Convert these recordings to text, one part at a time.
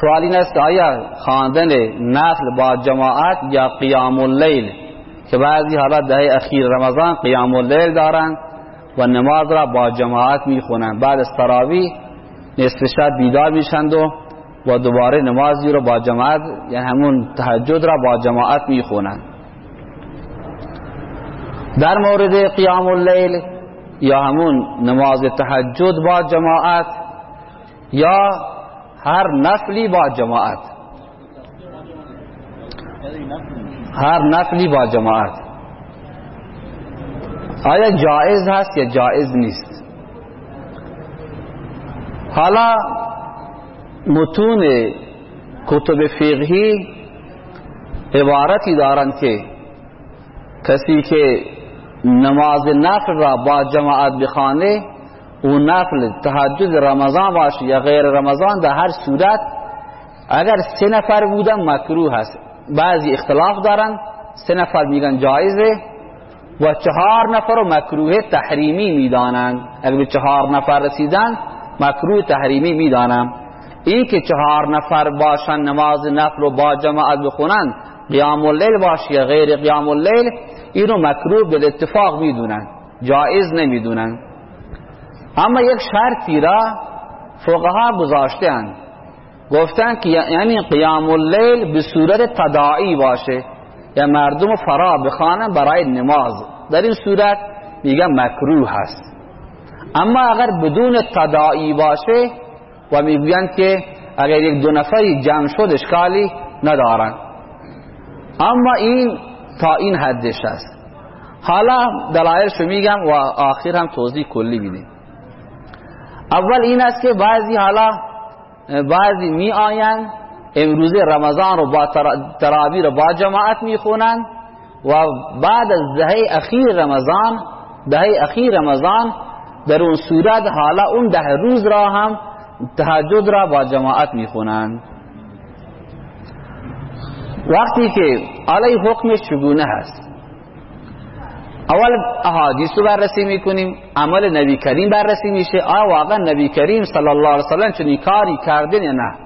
سوال این است آیا خواندن نفل با جماعت یا قیام اللیل که بعضی حالا دهه اخیر رمضان قیام اللیل دارند و نماز را با جماعت می‌خونند بعد از تراویح نصف شب بیدار میشند و و دوباره نمازی رو با جماعت یعنی همون تهجد را با جماعت می‌خونند در مورد قیام اللیل یا همون نماز تهجد با جماعت یا هر نفلی با جماعت. هر نفلی با جماعت. آیا جائز هست یا جائز نیست؟ حالا متون کتب فقهی عبارتی دارند که کسی که نماز نفل را با جماعت بخانه او نفل تهجد رمضان باشه یا غیر رمضان در هر صورت اگر سه نفر بودن مکروه هست. بعضی اختلاف دارن سه نفر میگن جایزه و چهار نفر رو مکروه تحریمی می‌دانند اگر چهار نفر رسیدن مکروه تحریمی می‌دانند این که چهار نفر باشن نماز نفل رو با جماعت بخونن قیام اللیل باشه یا غیر قیام اللیل اینو مکروه به اتفاق می‌دونن. جایز نمی‌دونن. اما یک شرطی را فقها گذاشته اند گفتن که یعنی قیام اللیل به صورت تداعی باشه. یا مردم فرا بخوانن برای نماز. در این صورت میگن مکروه هست. اما اگر بدون تداعی باشه و می‌گویند که اگر یک دو نفری جمع شد اشکالی ندارن. اما این تا این حدش است. حالا دلایلشو میگم و آخر هم توضیح کلی میدیم. اول این است که بعضی حالا بعضی می آیند امروز رمضان رو با تراوی رو با جماعت می‌خونند و بعد از دهه اخیر رمضان دهه اخیر رمضان در اون صورت حالا اون ده روز را هم تهجد را با جماعت می‌خونند. وقتی که علی حکمش چگونه هست؟ اول احادیث رو بررسی می‌کنیم عمل نبی کریم بررسی میشه. آیا واقعا نبی کریم صلی الله علیه وسلم چنین کاری کردن یا نه؟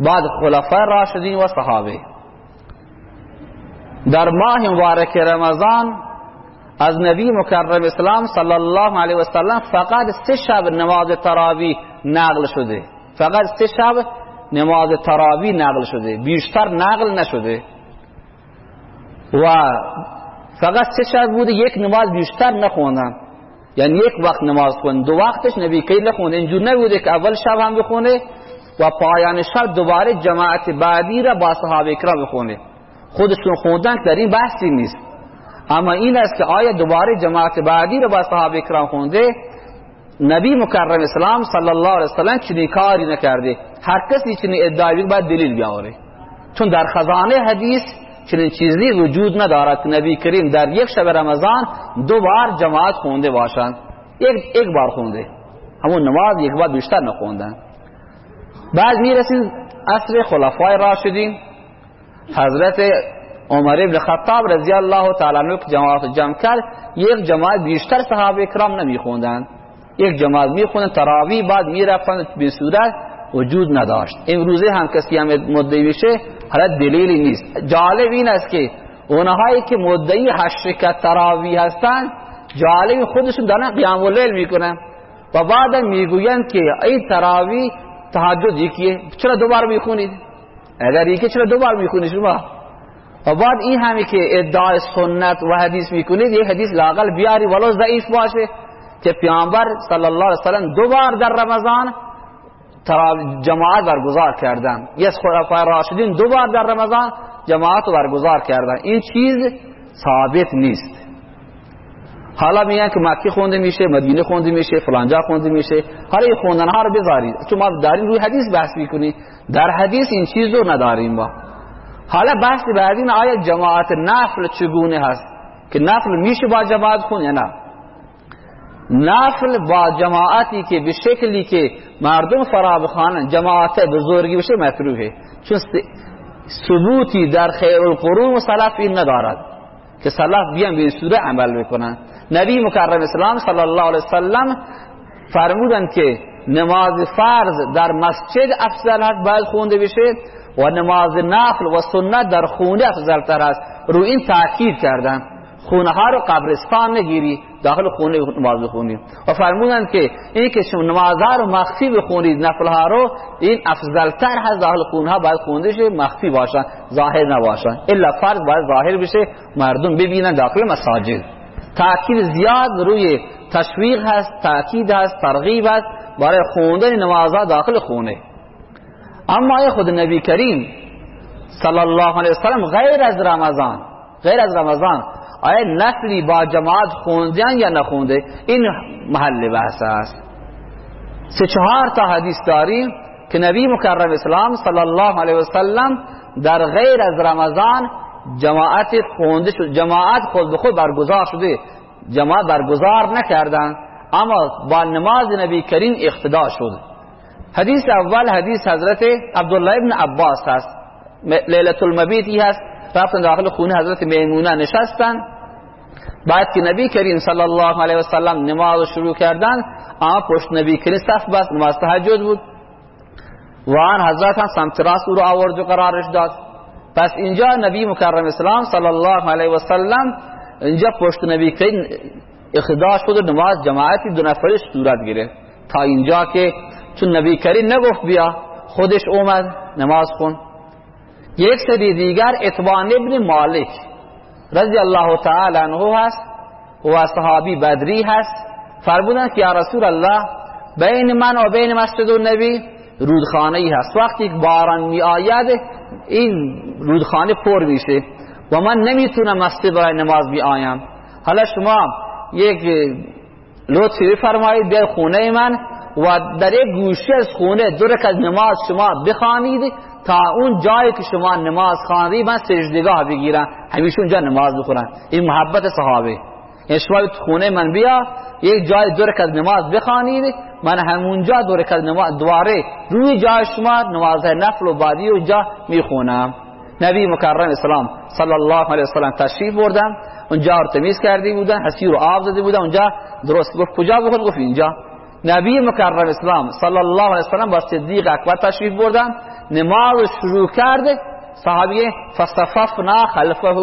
بعد خلفای راشدین و صحابه. در ماه مبارک رمضان از نبی مکرم اسلام صلی الله علیه وسلم فقط سه شب نماز تراوی نقل شده. فقط سه شب نماز تراوی نقل شده. بیشتر نقل نشده. و فقط سه شب بوده؟ یک نماز بیشتر نخوندن یعنی یک وقت نماز خون دو وقتش نبی کی نخونده؟ اینجور نبوده که اول شب هم بخونه و پایان شب دوباره جماعت بعدی را با صحابه کرام بخونه. خودشون خوندن در این بحثی نیست. اما این است که آیا دوباره جماعت بعدی را با صحابه کرام خونده؟ نبی مکرم اسلام صلی الله علیه وسلم چنین کاری نکرده. هر کسی چنین ادعای باید دلیل بیاوره. چون در خزانه حدیث چنین چیزی وجود ندارد که نبی کریم در یک شب رمضان دو بار جماعت خونده باشند. یک یک بار خونده. همون نماز یک بار بیشتر نخوندن بعد می‌رسید عصر خلفای راشدین. حضرت عمر ابن خطاب رضی الله تعالی عنہ جماعت جمع کرد یک جماعت بیشتر صحابه کرام نمیخوندن. یک جماعت میخوندن تراویح بعد می‌رفتن به صورت وجود نداشت. امروزه هم کسی هم مدعی میشه حالا دلیلی نیست. جالب این است که اونهایی که مدعی حشرکت تراوی هستن جالب خودشون دارن قیام اللیل می‌کنن و بعد می‌گویند که این تراوی تهجد یکیه. چرا دوبار می‌خونید؟ اگر یکی چرا دوبار می‌خونید شما؟ و بعد این همی که ادعای سنت و حدیث می‌کنید یه حدیث لاقل بیاری ولو ضعیف باشه که پیامبر صلی الله علیه وسلم دوبار در رمضان جماعت برگزار کردن. یه خلفای راشدین دو بار در رمضان جماعت برگزار کردن. این چیز ثابت نیست. حالا میگن که مکی خونده میشه مدینه خونده میشه فلانجا خونده میشه. حالا این خوندن ها رو بذارید. چون ما داریم روی حدیث بحث می‌کنیم. در حدیث این چیز رو نداریم با حالا بحث بعدین آیا جماعت نفل چگونه هست؟ که نفل میشه با جماعت خوند یا نه؟ نفل با جماعتی که به شکلی که مردم فرا بخوانن جماعت بزرگی بشه مکروهه چون ثبوتی در خیر القرون و سلف این ندارد که سلف بیان به این صورت عمل بکنن نبی مکرم اسلام صلی الله علیه وسلم فرمودن که نماز فرض در مسجد افضل هست باید خونده بشه و نماز نفل و سنت در خونه افضل تر است. رو این تاکید کردن. خونه ها رو قبرستان نگیری داخل خونه نماز بخونی. و فرمودن که این که شما نماز رو مخفی بخونید نفل ها رو این افضل تر هست داخل خونه ها باید خونده شه مخفی باشن ظاهر نباشن. الا فرض باید ظاهر بشه مردم ببینن داخل مساجد. تاکید زیاد روی تشویق هست تاکید هست ترغیب هست برای خوندن نمازها داخل خونه. اما خود نبی کریم صلی الله علیه وسلم غیر از رمضان غیر از رمضان آیا نفلی با جماعت خوندن یا نخونده؟ این محل بحث است. سه چهار تا حدیث داریم که نبی مکرم اسلام صلی الله علیه وسلم در غیر از رمضان جماعت خونده شد جماعت خود به خود برگزار شده. جماعت برگزار نکردن اما با نماز نبی کریم اقتدا شد. حدیث اول حدیث حضرت عبدالله ابن عباس هست. لیلت المبیتی هست. رفتن داخل خونه حضرت میمونه نشستن. بعد که نبی کریم صلی الله علیه وسلم نماز شروع کردن اما پشت نبی کریم صف بست نماز تهجد بود. و آن حضرت هم سمت راست او رو آورد و قرارش داد. پس اینجا نبی مکرم اسلام صلی الله علیه وسلم اینجا پشت نبی کریم اخدا شد و نماز جماعتی دو نفرش صورت گرفت. تا اینجا که چون نبی کریم نگفت بیا خودش اومد نماز خون. یک سری دیگر اتبان ابن مالک رضی الله تعالی عنه هست و صحابی بدری هست. فرمودن که یا رسول الله بین من و بین مسجد و نبی رودخانه ای هست. وقتی باران می آید این رودخانه پر میشه و من نمی‌تونم مسجد برای نماز بیایم. حالا شما یک لطفی بفرمایید در خونه من و در یک گوشه از خونه دو از نماز شما بخوانید تا اون جایی که شما نماز خواندی من سجدگاه بگیرم. همیشه اونجا نماز بخورن. این محبت صحابه. یعنی شما خونه من بیا یک جای دو از نماز بخوانید. من همونجا دو از نماز دواره روی جای شما نماز نفل و بادی اونجا می‌خونم. نبی مکرم اسلام صلی الله علیه وسلم تشریف بردم اونجا رو تمیز کردی بودن حسی رو آب داده بودن. اونجا درست گفت کجا بخون گفت اینجا. نبی مکرم اسلام صلی الله علیه وسلم با صدیق اکبر تشریف بردن. نماز شروع کرده. صحابی فصففنا خلفه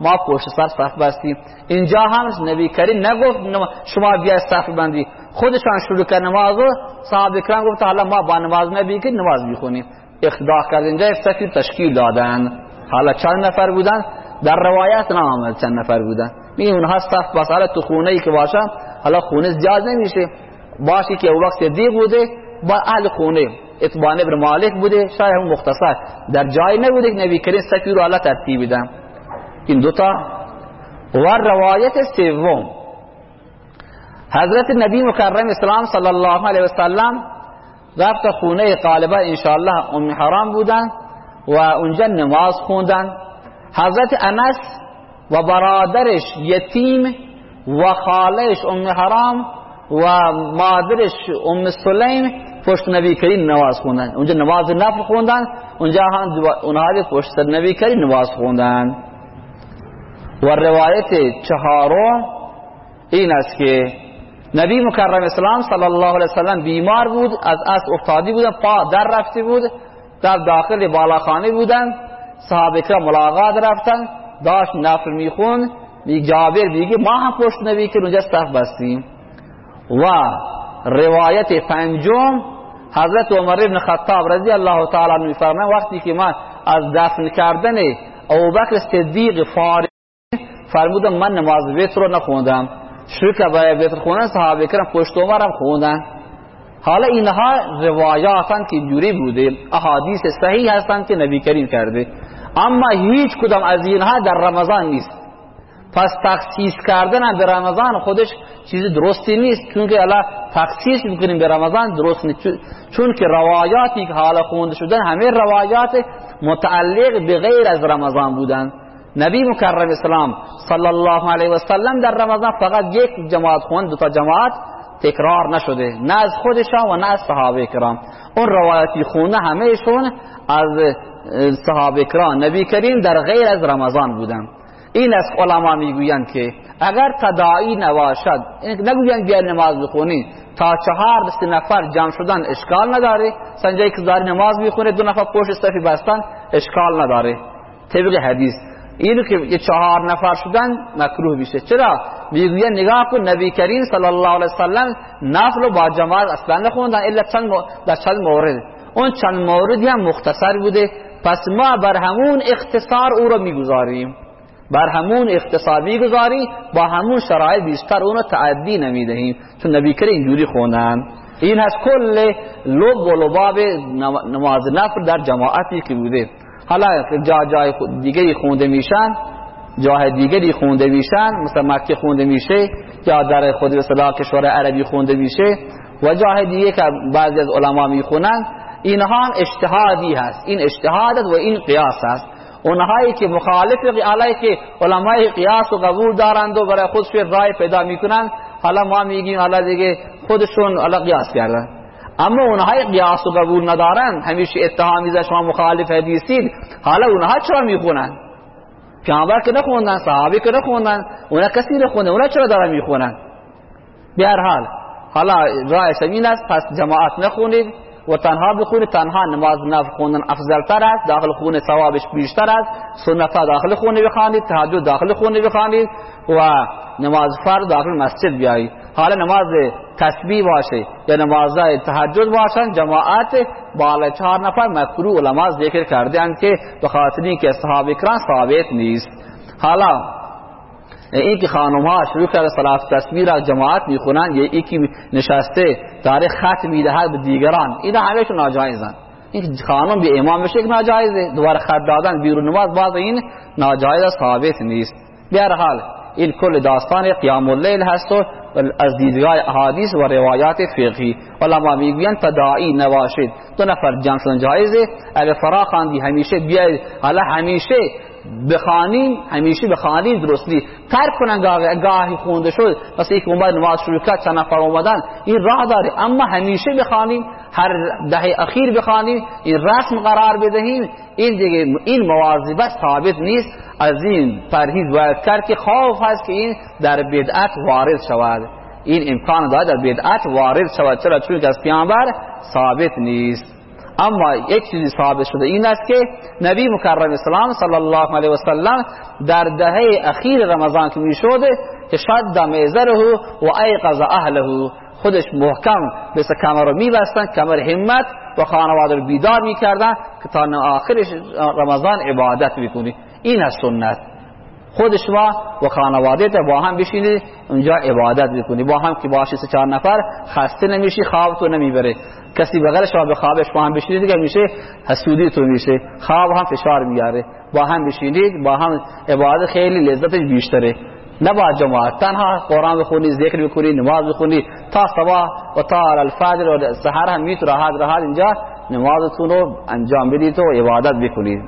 ما پشت سر صف بستیم. اینجا هم نبی کریم نگفت شما بیا صف بندی. خودشان شروع کرد نماز و صحابه کرام گفت حالا ما با نماز نبی که نماز می‌خونیم. اقتدا کرد اینجا صفی تشکیل دادن. حالا چند نفر بودن؟ در روایت نامد چند نفر بودن. می اونها صف بس. حالا تو خونه ای که باشن حالا خونه زیاد نمیشه. باشی که وقت دی بوده با اهل خونه. اتبان ابن مالک بوده شاید هم مختصر. در جای نبوده که نبی کریم سفیر رو ترتیب بدن. این دوتا و روایت سوم. حضرت نبی مکرم اسلام صلی الله علیه وسلم رفت خونه غالبا انشاءالله ام حرام بودن و اونجا نماز خوندن. حضرت انس و برادرش یتیم و خالش ام حرام و مادرش ام سلیم پشت نبی کریم نماز خوندن. اونجا نماز نفل خوندن اونجا هم اونها پشت نبی کریم نماز خوندن. و روایت چهارم این است که نبی مکرم اسلام صلی الله علیه وسلم بیمار بود از از افتادی بودن پا در رفته بود در داخل بالاخانه بودن. صحابه کرام ملاقات رفتن داشت نفل میخون می جابر میگه ما هم پشت نبی که اونجا صف بستیم. و روایت پنجم حضرت عمر ابن خطاب رضی الله تعالی عنہ فرمان وقتی که من از دفن کردن ابوبکر صدیق فارغ فرمودم من نماز وتر رو نخوندم شروع که برای وتر خوندن صحابه کرام پشت عمرم خوندن. حالا اینها روایاتن که جوری بوده احادیث صحیح هستند که نبی کریم کرده. اما هیچ کدام از اینها در رمضان نیست. پس تخصیص کردن به رمضان خودش چیز درستی نیست چون که الله تخصیص می‌کنیم به رمضان درست نیست. چون که روایاتی که حالا خونده شدن همه روایات متعلق به غیر از رمضان بودن. نبی مکرم اسلام صلی الله علیه و سلم در رمضان فقط یک جماعت خوند دو تا جماعت تکرار نشده. نه از خودشان و نه از صحابه کرام. اون روایتی خونه همهشون از صحابه کرام نبی کریم در غیر از رمضان بودن. این از علما می‌گویند که اگر تداعی نباشد نگویند بیا نماز بخونید تا چهار دست نفر جمع شدن اشکال نداره. سنجایی که داری نماز می‌خونه دو نفر پشت صفی بستن اشکال نداره. طبق حدیث. اینو که یه چهار نفر شدن مکروه میشه. چرا؟ می‌گویه نگاه کن نبی کریم صلی الله علیه وسلم نفل با جماعت اصلا نخوندن الا چند در چند مورد. اون چند موردی هم مختصر بوده. پس ما بر همون اختصار او رو می‌گذاریم. بر همون اختصار می‌گذاری با همون شرایط بیشتر اونو تعدی نمی‌دهیم. چون نبی کریم اینجوری خوندن. این از کل لب و لباب نماز نفر در جماعتی که بوده. حالا جا جای دیگری خونده میشن جای دیگری خونده میشن مثل مکه خونده میشه یا در خود به کشور عربی خونده میشه و جای دیگه که بعضی از علما می‌خونن اینها اجتهادی هست. این اجتهادت و این قیاس هست. اونهایی که مخالف علیه که علمای قیاس و قبول دارند و برای خودشون رای پیدا می‌کنن حالا ما میگیم حالا دیگه خودشون حالا قیاس کردن. اما اونهای قیاس و قبول ندارن همیشه اتهامی از شما مخالف حدیثید حالا اونها چرا می‌خونن؟ پیامبر که نخوندن صحابی که نخوندن اونها کسی نخونده اونها چرا دارن می‌خونن؟ به هر حال حالا رای سمین است پس جماعت نخونید. و تنها بخونید تنها نماز نفل خوندن افضل تر است داخل خونه ثوابش بیشتر است. سنت داخل خونه بخوانید تهجد داخل خونه بخوانید و نماز فرض داخل مسجد بیایید. حالا نماز تسبیح باشه یا نماز تهجد باشن جماعت بالا چهار نفر مکروه علما ذکر کردن که به خاطر که صحابه کرام ثابت نیست. حالا این که خانم ها شروع کرده صلات تسبیح را جماعت می‌خونن یا یکی نشسته داره خط می‌دهد به دیگران. این همهشون ناجایزن. این خانم به امام بشه یک ناجایزه. دوباره خط دادن بیرون نماز باز این ناجایز ثابت نیست. به هر حال این کل داستان قیام اللیل هست و از دیدگاه احادیث و روایات فقهی. علما می‌گویند تداعی نواشد دو نفر جمع جایزه. اگر فرا خواندی همیشه بیاید. حالا همیشه بخوانیم همیشه بخوانیم درست نیست. ترک کنن گاهی خونده شد مثل یک اومد نماز شروع کرد چند نفر اومدن. این راه داره. اما همیشه بخوانیم هر دهه اخیر بخوانیم این رسم قرار بدهیم. این دیگه این مواظبت ثابت نیست. از این پرهیز باید کرد که خوف هست که این در بدعت وارد شود. این امکان داره در بدعت وارد شود. چرا؟ چون که از پیامبر ثابت نیست. اما یک چیزی ثابت شده این است که نبی مکرم اسلام صلی الله علیه و سلم در دهه اخیر رمضان که می‌شد که شد میزره و ایقظ اهله خودش محکم مثل کمر رو میبستن کمر همت و خانواده رو بیدار می‌کردن که تا آخر رمضان عبادت می‌کنی این از سنت خود شما و خانواده با هم بشینید اونجا عبادت بکنید با هم که باشی سه چهار نفر خسته نمیشی خواب تو نمی‌بره کسی بغیر شما به خوابش با هم بشینید دیگه میشه حسودی تو میشه. خواب هم فشار میاره با هم بشینید با هم عبادت خیلی لذتش بیشتره. نه با جماعت. تنها قرآن بخونی ذکر بکنی نماز بخونی. تا صبح و تا الفجر و سحر هم می‌تونه راحت راحت اینجا نمازتون رو انجام بدید و عبادت بکنید